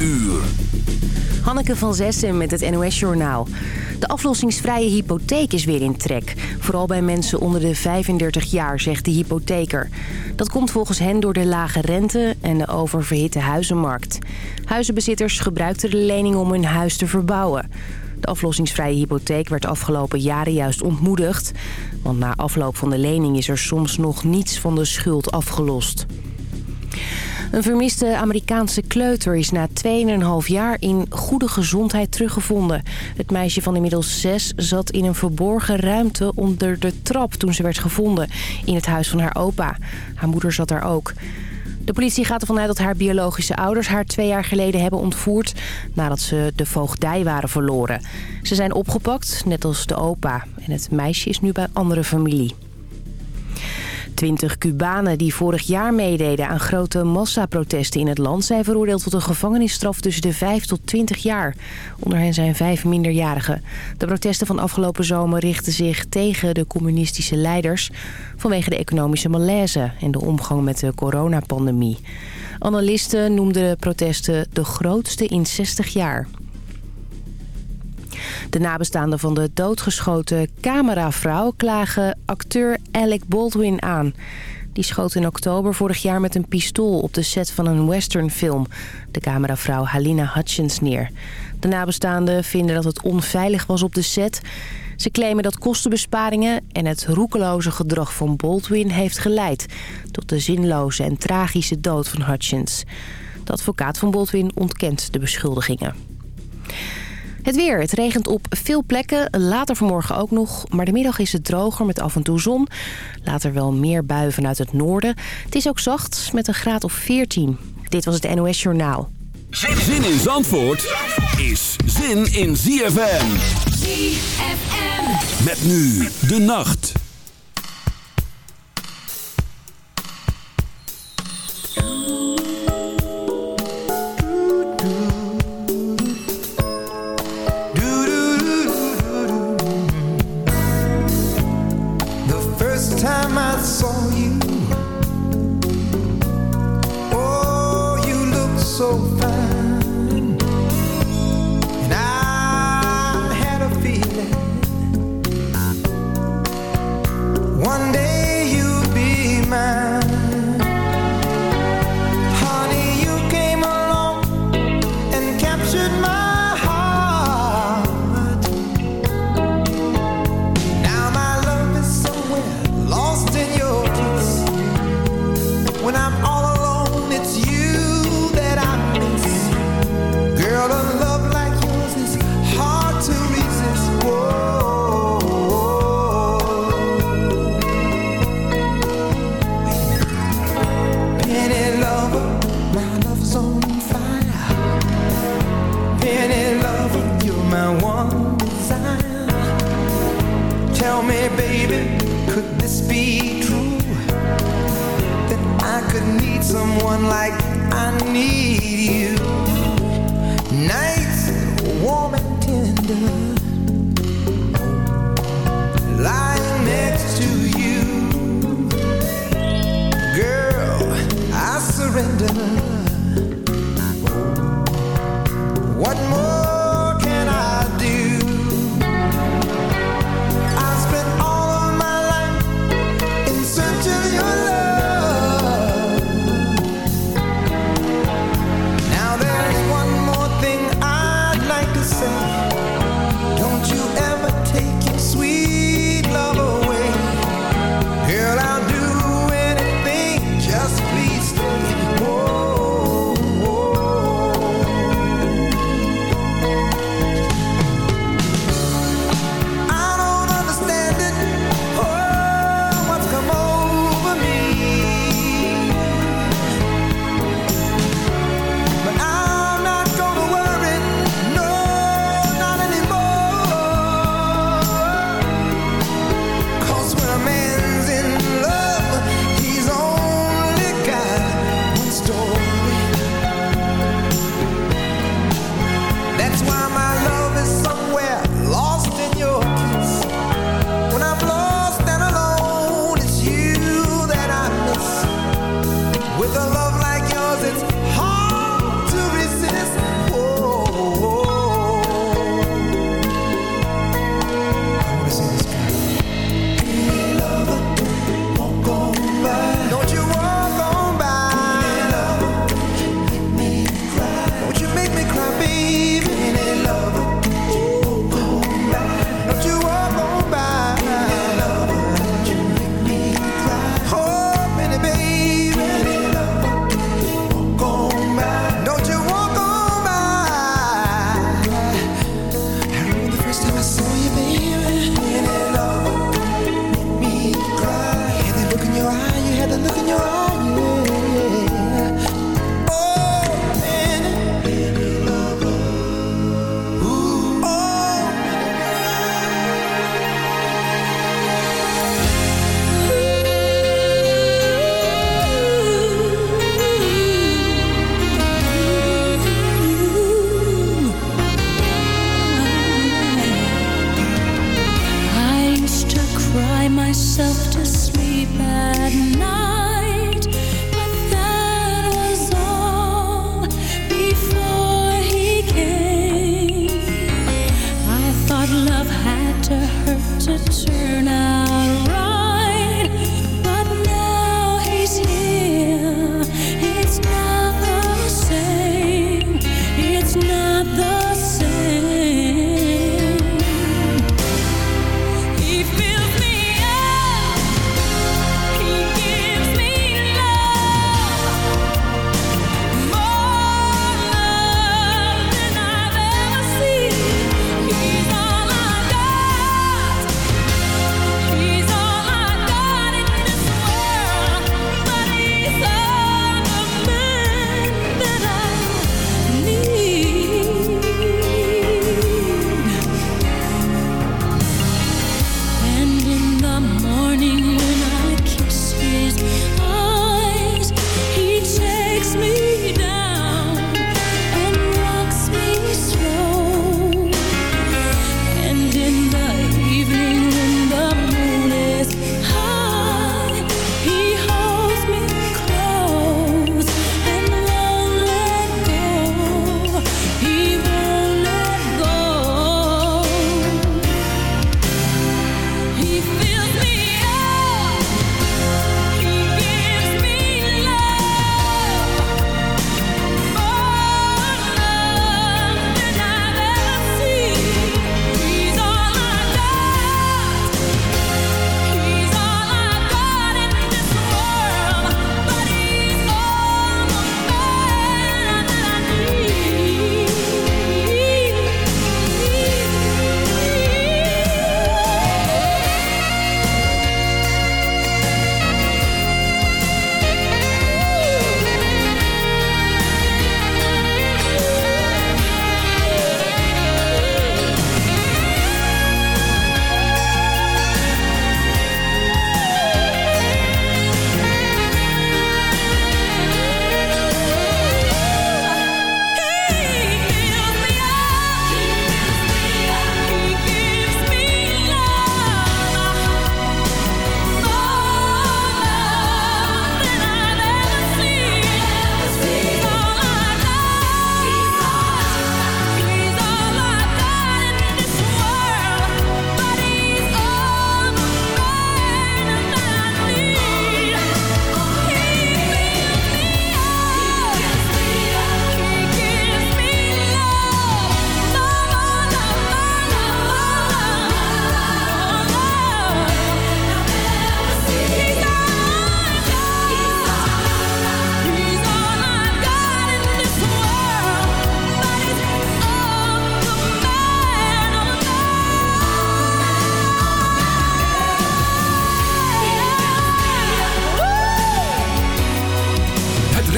uur. Hanneke van Zessen met het NOS-journaal. De aflossingsvrije hypotheek is weer in trek. Vooral bij mensen onder de 35 jaar, zegt de hypotheker. Dat komt volgens hen door de lage rente en de oververhitte huizenmarkt. Huizenbezitters gebruikten de lening om hun huis te verbouwen. De aflossingsvrije hypotheek werd afgelopen jaren juist ontmoedigd. Want na afloop van de lening is er soms nog niets van de schuld afgelost. Een vermiste Amerikaanse kleuter is na 2,5 jaar in goede gezondheid teruggevonden. Het meisje van inmiddels 6 zat in een verborgen ruimte onder de trap toen ze werd gevonden in het huis van haar opa. Haar moeder zat daar ook. De politie gaat ervan uit dat haar biologische ouders haar twee jaar geleden hebben ontvoerd... nadat ze de voogdij waren verloren. Ze zijn opgepakt, net als de opa. En het meisje is nu bij andere familie. Twintig Cubanen die vorig jaar meededen aan grote massaprotesten in het land... zijn veroordeeld tot een gevangenisstraf tussen de 5 tot 20 jaar. Onder hen zijn vijf minderjarigen. De protesten van afgelopen zomer richten zich tegen de communistische leiders... vanwege de economische malaise en de omgang met de coronapandemie. Analisten noemden de protesten de grootste in 60 jaar. De nabestaanden van de doodgeschoten cameravrouw klagen acteur Alec Baldwin aan. Die schoot in oktober vorig jaar met een pistool op de set van een westernfilm. De cameravrouw Halina Hutchins neer. De nabestaanden vinden dat het onveilig was op de set. Ze claimen dat kostenbesparingen en het roekeloze gedrag van Baldwin heeft geleid... tot de zinloze en tragische dood van Hutchins. De advocaat van Baldwin ontkent de beschuldigingen. Het weer. Het regent op veel plekken. Later vanmorgen ook nog. Maar de middag is het droger met af en toe zon. Later wel meer buien vanuit het noorden. Het is ook zacht met een graad of 14. Dit was het NOS Journaal. Zin in Zandvoort is zin in ZFM. ZFM. Met nu de nacht.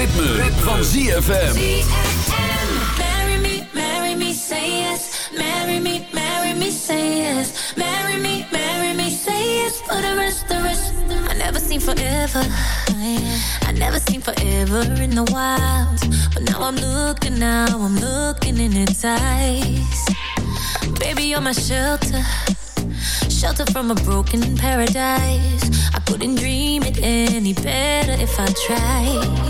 ritme, ritme. van ZFM. Marry me, marry me, say yes. Marry me, marry me, say yes. Marry me, marry me, say yes. For the rest, the rest. I never seen forever. I never seen forever in the wild. But now I'm looking, now I'm looking in its eyes. Baby, you're my shelter. Shelter from a broken paradise. I couldn't dream it any better if I tried.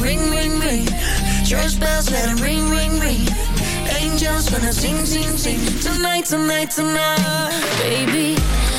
Ring, ring, ring. Church bells, let them ring, ring, ring. Angels angels gonna sing, sing, sing. Tonight, tonight, tonight. Baby.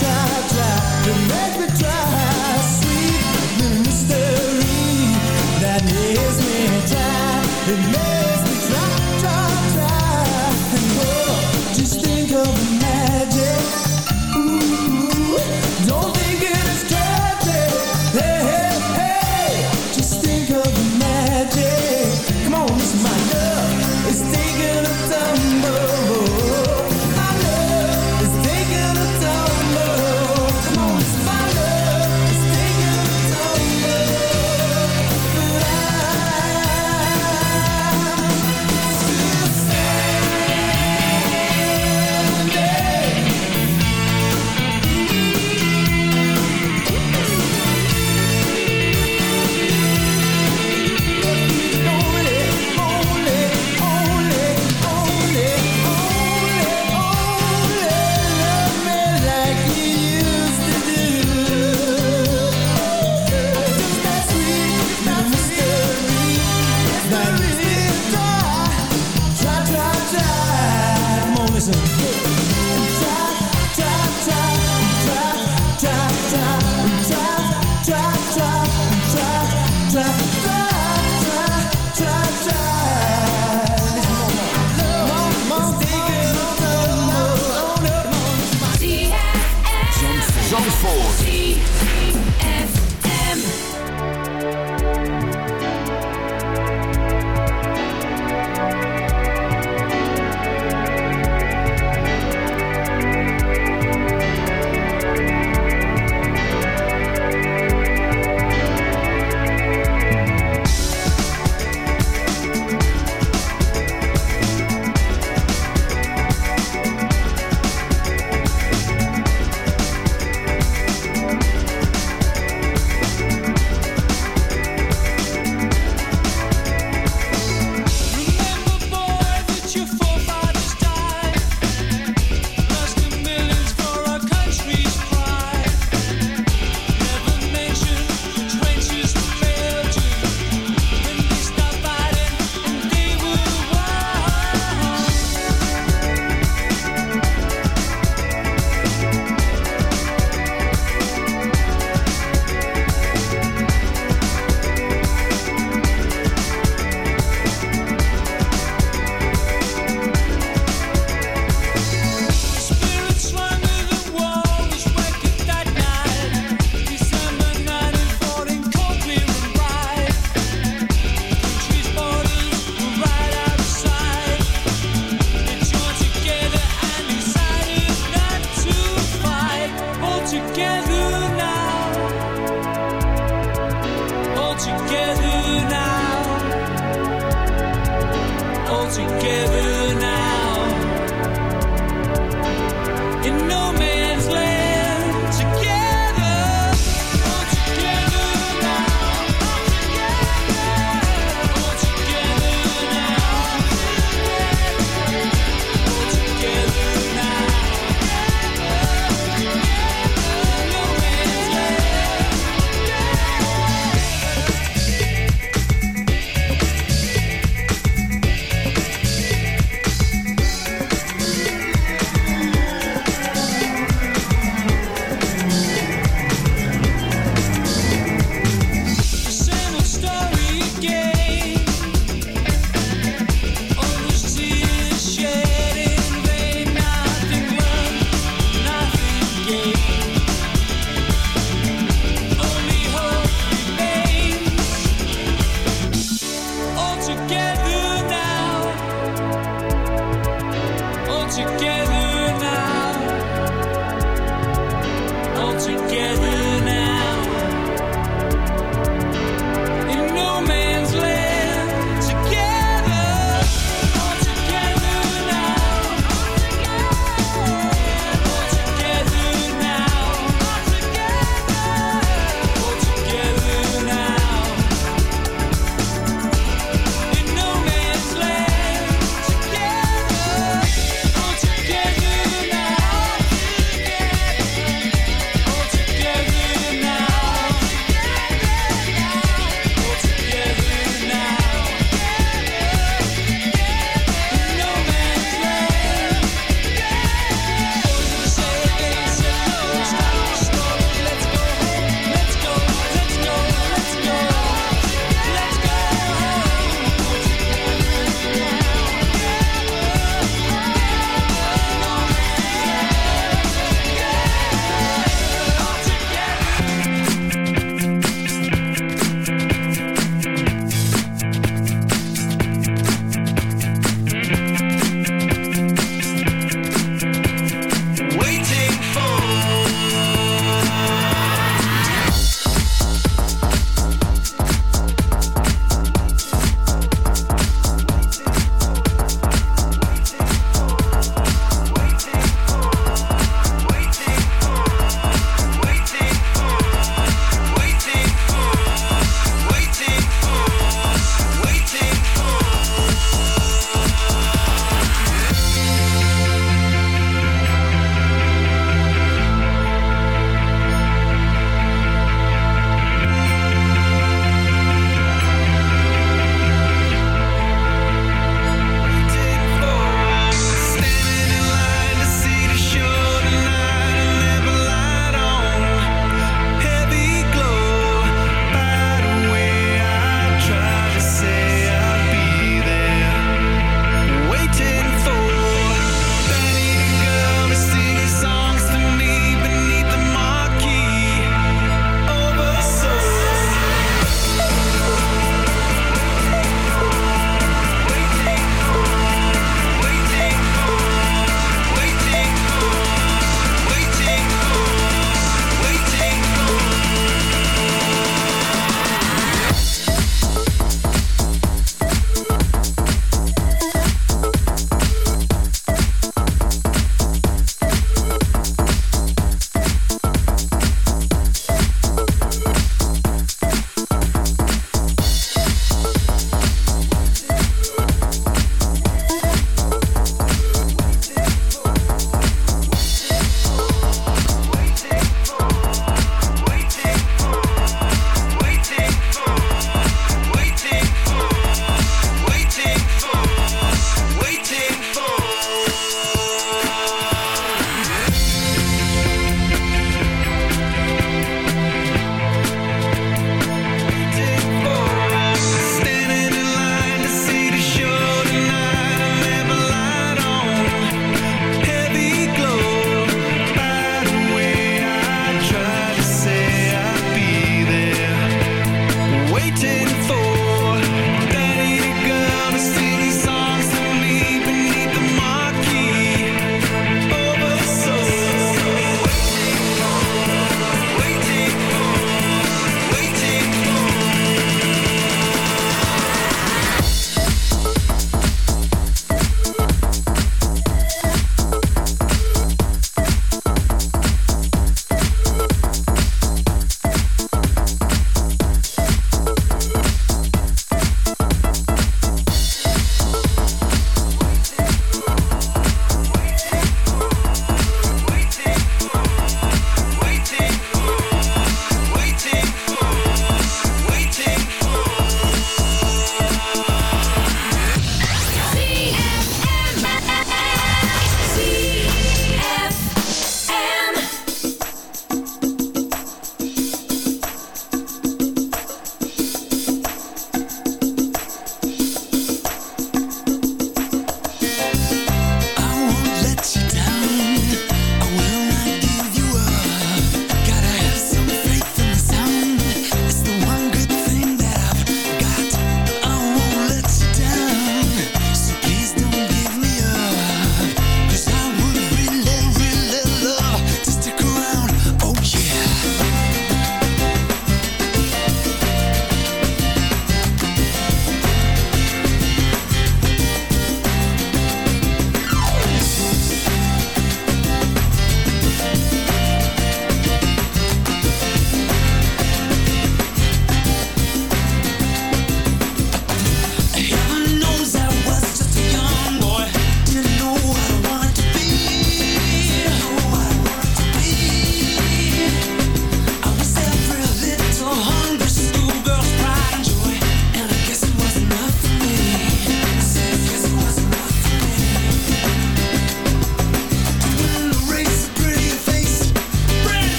time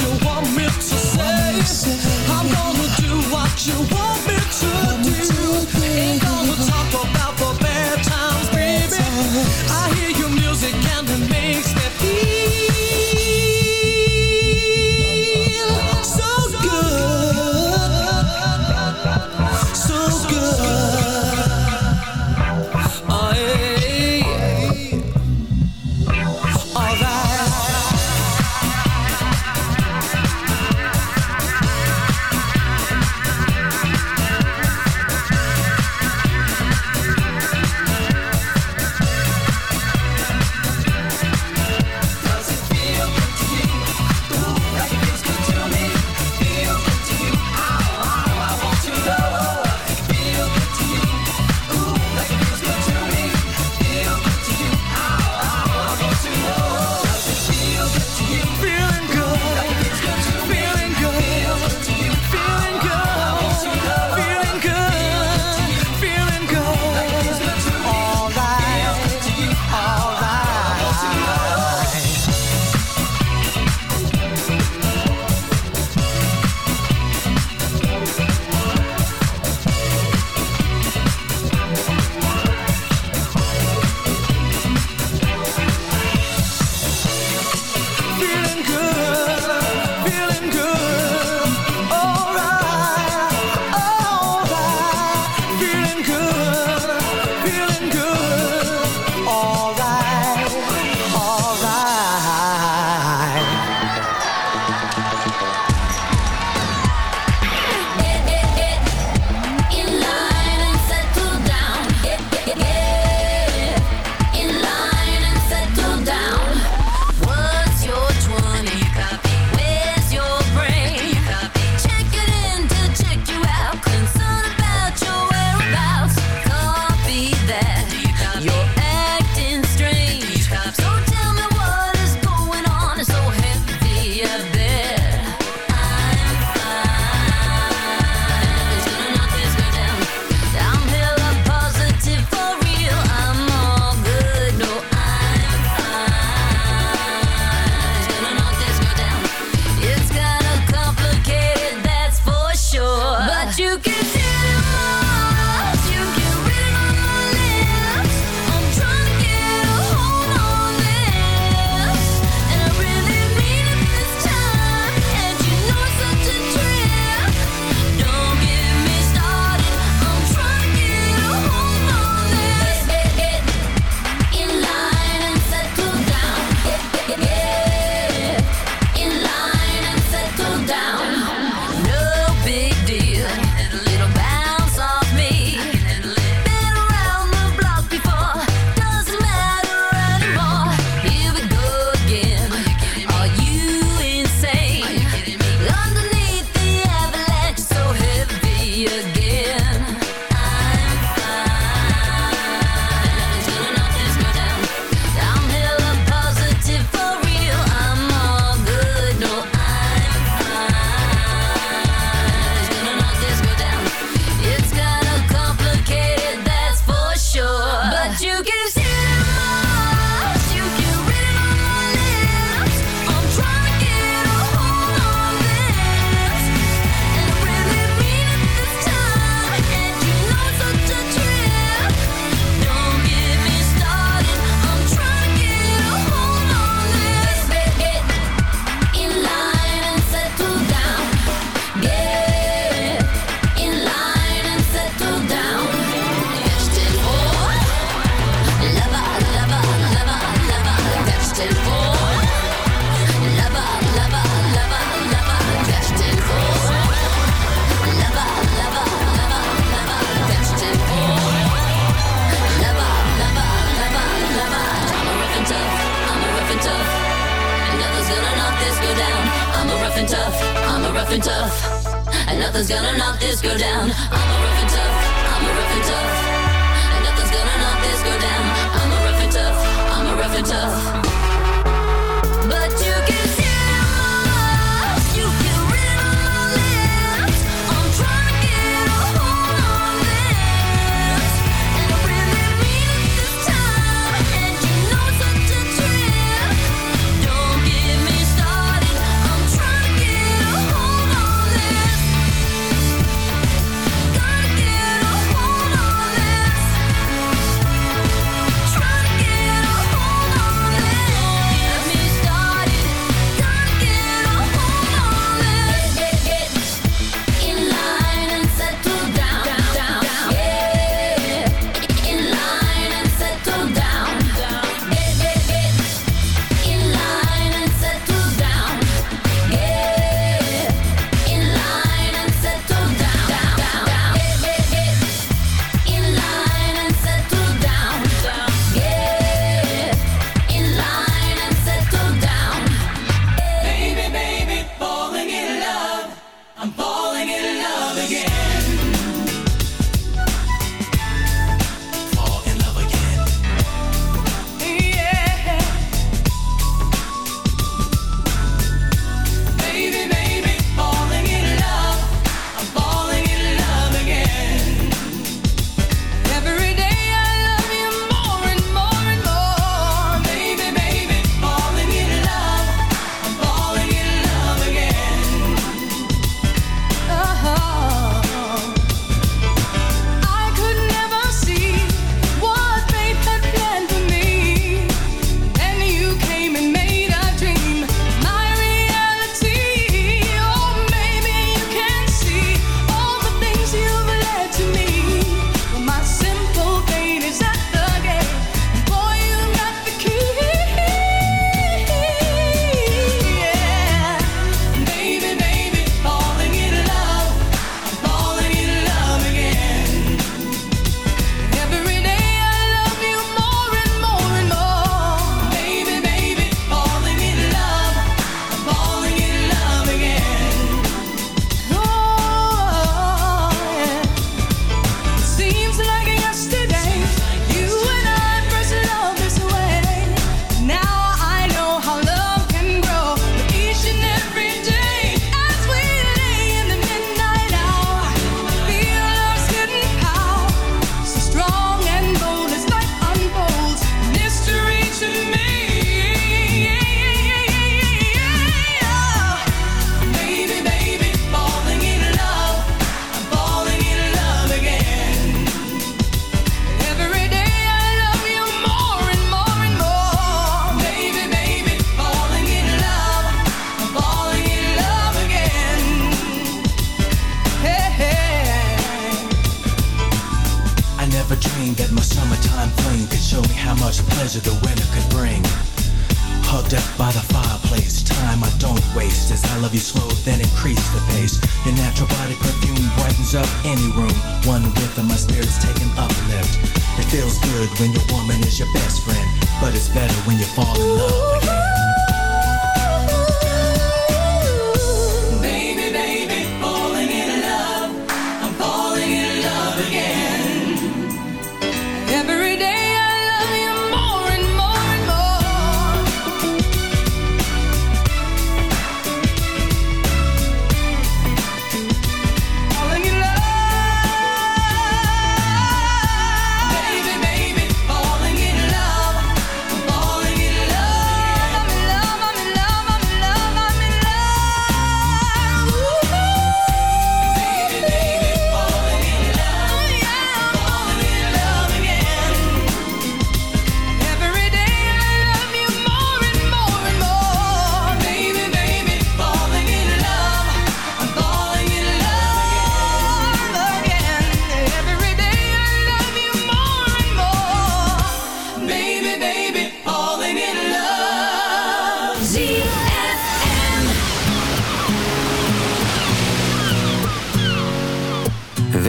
you want me to say. I'm gonna do what you want.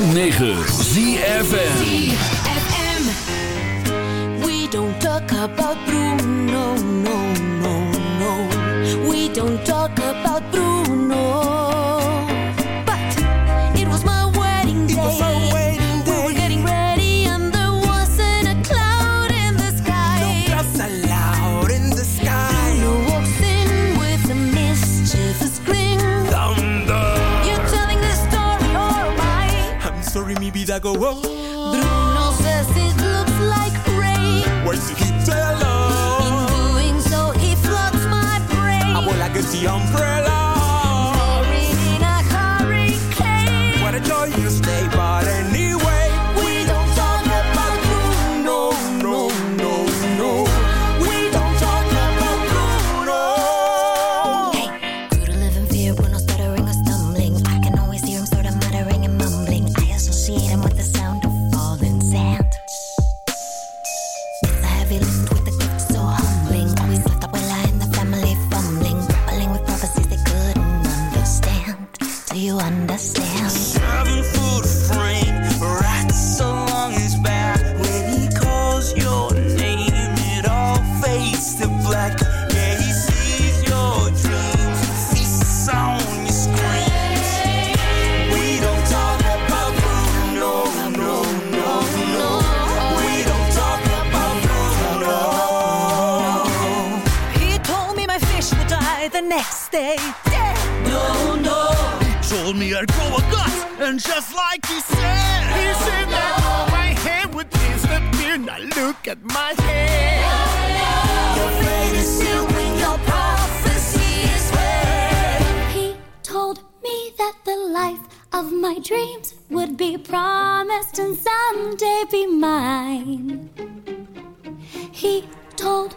Negen. Go, oh. Bruno says it looks like rain. Why does he tell alone? In doing so, he floods my brain. I will like a sea on happened just like he said. He said that no. my hand would disappear. Now look at my hand. No, no. Your fate is sealed when your prophecy is read. He told me that the life of my dreams would be promised and someday be mine. He told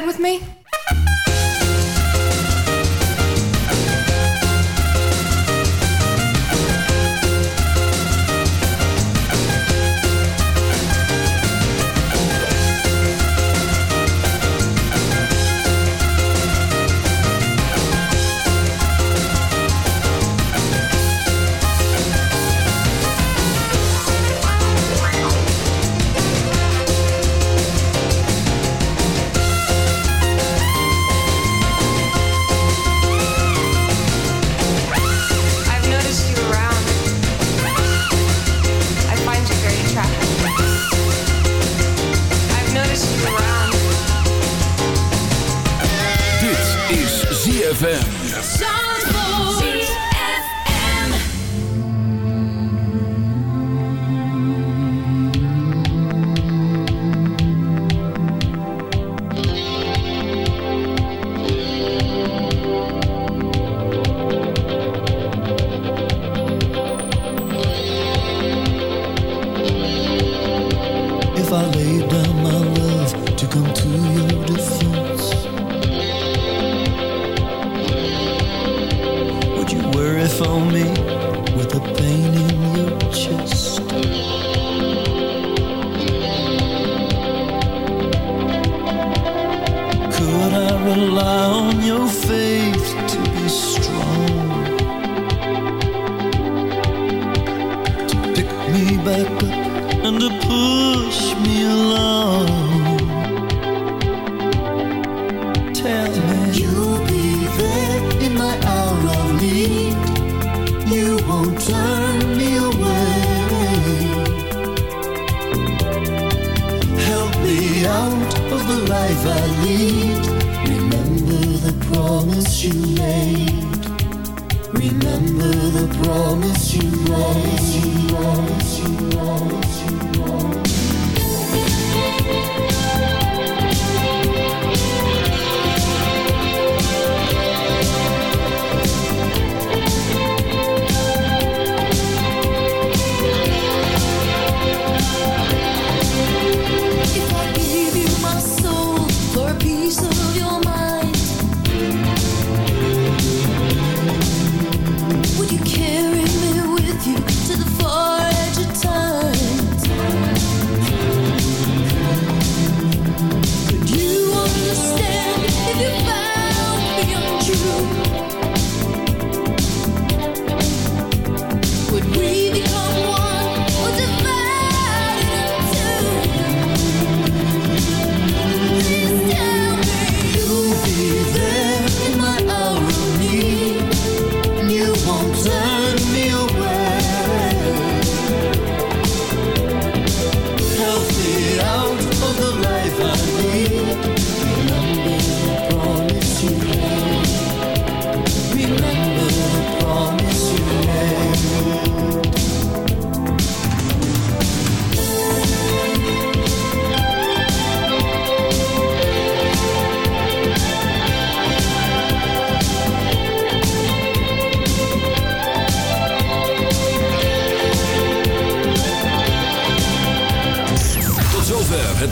bed with me? Remember the promise you made. You made, you you.